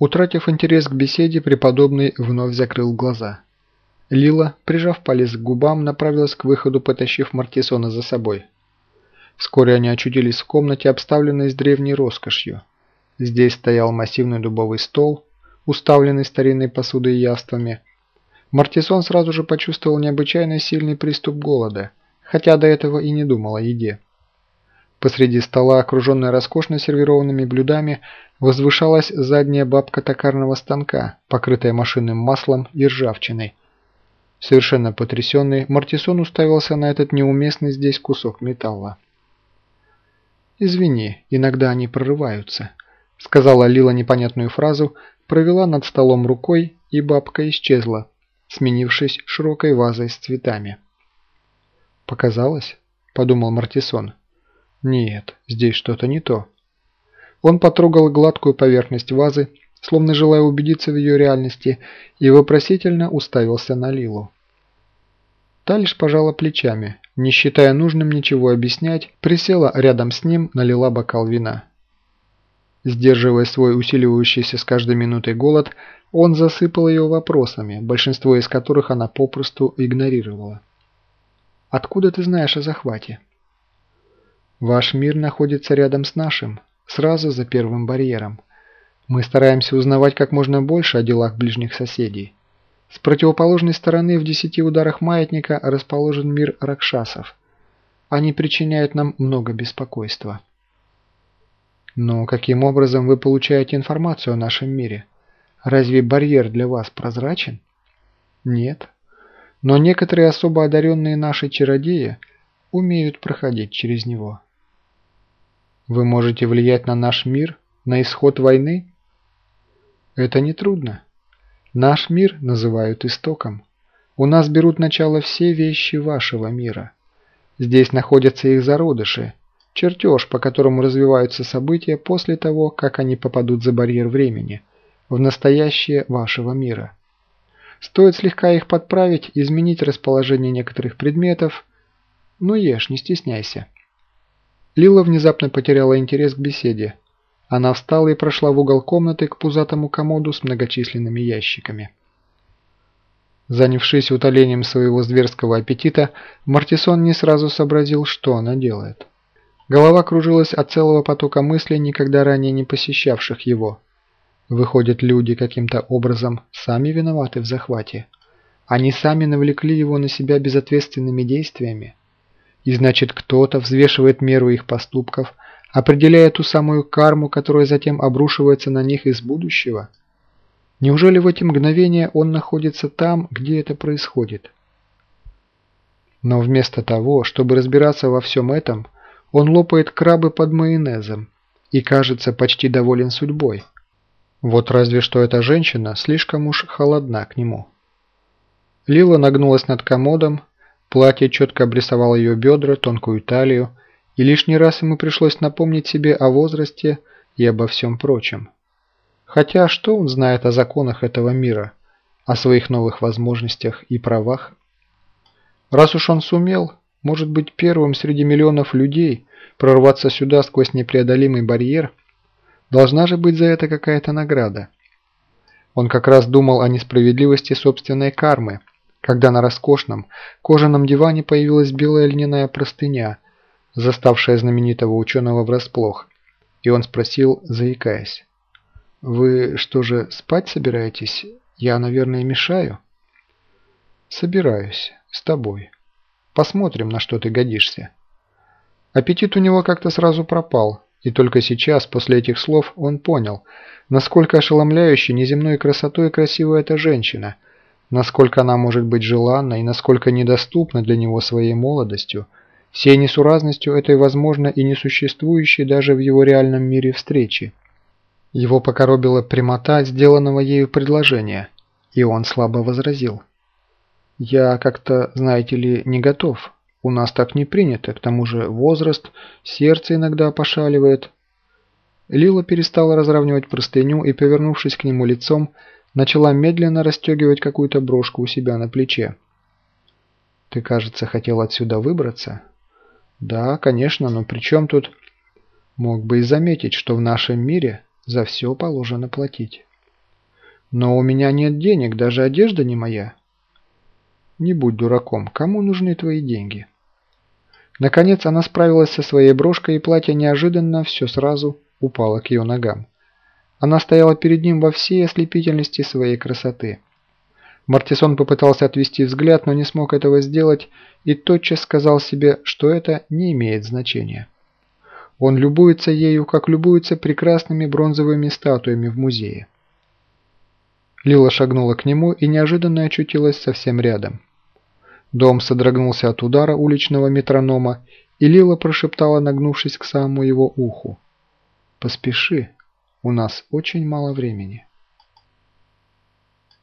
Утратив интерес к беседе, преподобный вновь закрыл глаза. Лила, прижав палец к губам, направилась к выходу, потащив Мартисона за собой. Вскоре они очутились в комнате, обставленной с древней роскошью. Здесь стоял массивный дубовый стол, уставленный старинной посудой и яствами. Мартисон сразу же почувствовал необычайно сильный приступ голода, хотя до этого и не думал о еде. Посреди стола, окруженная роскошно сервированными блюдами, возвышалась задняя бабка токарного станка, покрытая машинным маслом и ржавчиной. Совершенно потрясенный, Мартисон уставился на этот неуместный здесь кусок металла. «Извини, иногда они прорываются», — сказала Лила непонятную фразу, провела над столом рукой, и бабка исчезла, сменившись широкой вазой с цветами. «Показалось?» – подумал Мартисон. Нет, здесь что-то не то. Он потрогал гладкую поверхность вазы, словно желая убедиться в ее реальности, и вопросительно уставился на Лилу. Та лишь пожала плечами, не считая нужным ничего объяснять, присела рядом с ним, налила бокал вина. Сдерживая свой усиливающийся с каждой минутой голод, он засыпал ее вопросами, большинство из которых она попросту игнорировала. «Откуда ты знаешь о захвате?» Ваш мир находится рядом с нашим, сразу за первым барьером. Мы стараемся узнавать как можно больше о делах ближних соседей. С противоположной стороны в десяти ударах маятника расположен мир ракшасов. Они причиняют нам много беспокойства. Но каким образом вы получаете информацию о нашем мире? Разве барьер для вас прозрачен? Нет. Но некоторые особо одаренные наши чародеи умеют проходить через него. Вы можете влиять на наш мир, на исход войны? Это нетрудно. Наш мир называют истоком. У нас берут начало все вещи вашего мира. Здесь находятся их зародыши, чертеж, по которому развиваются события после того, как они попадут за барьер времени, в настоящее вашего мира. Стоит слегка их подправить, изменить расположение некоторых предметов. Ну ешь, не стесняйся. Лила внезапно потеряла интерес к беседе. Она встала и прошла в угол комнаты к пузатому комоду с многочисленными ящиками. Занявшись утолением своего зверского аппетита, Мартисон не сразу сообразил, что она делает. Голова кружилась от целого потока мыслей, никогда ранее не посещавших его. Выходят, люди каким-то образом сами виноваты в захвате. Они сами навлекли его на себя безответственными действиями. И значит, кто-то взвешивает меру их поступков, определяя ту самую карму, которая затем обрушивается на них из будущего? Неужели в эти мгновения он находится там, где это происходит? Но вместо того, чтобы разбираться во всем этом, он лопает крабы под майонезом и кажется почти доволен судьбой. Вот разве что эта женщина слишком уж холодна к нему. Лила нагнулась над комодом, Платье четко обрисовало ее бедра, тонкую талию, и лишний раз ему пришлось напомнить себе о возрасте и обо всем прочем. Хотя что он знает о законах этого мира, о своих новых возможностях и правах? Раз уж он сумел, может быть первым среди миллионов людей прорваться сюда сквозь непреодолимый барьер, должна же быть за это какая-то награда. Он как раз думал о несправедливости собственной кармы, когда на роскошном кожаном диване появилась белая льняная простыня, заставшая знаменитого ученого врасплох, и он спросил, заикаясь, «Вы что же, спать собираетесь? Я, наверное, мешаю?» «Собираюсь. С тобой. Посмотрим, на что ты годишься». Аппетит у него как-то сразу пропал, и только сейчас, после этих слов, он понял, насколько ошеломляющей неземной красотой красива эта женщина – насколько она может быть желанна и насколько недоступна для него своей молодостью, всей несуразностью этой возможно и несуществующей даже в его реальном мире встречи. Его покоробила прямота сделанного ею предложения, и он слабо возразил. «Я как-то, знаете ли, не готов. У нас так не принято, к тому же возраст, сердце иногда пошаливает». Лила перестала разравнивать простыню и, повернувшись к нему лицом, начала медленно расстегивать какую-то брошку у себя на плече. «Ты, кажется, хотел отсюда выбраться?» «Да, конечно, но при чем тут...» «Мог бы и заметить, что в нашем мире за все положено платить». «Но у меня нет денег, даже одежда не моя». «Не будь дураком, кому нужны твои деньги?» Наконец она справилась со своей брошкой, и платье неожиданно все сразу упало к ее ногам. Она стояла перед ним во всей ослепительности своей красоты. Мартисон попытался отвести взгляд, но не смог этого сделать и тотчас сказал себе, что это не имеет значения. Он любуется ею, как любуется прекрасными бронзовыми статуями в музее. Лила шагнула к нему и неожиданно очутилась совсем рядом. Дом содрогнулся от удара уличного метронома, и Лила прошептала, нагнувшись к самому его уху. «Поспеши, у нас очень мало времени».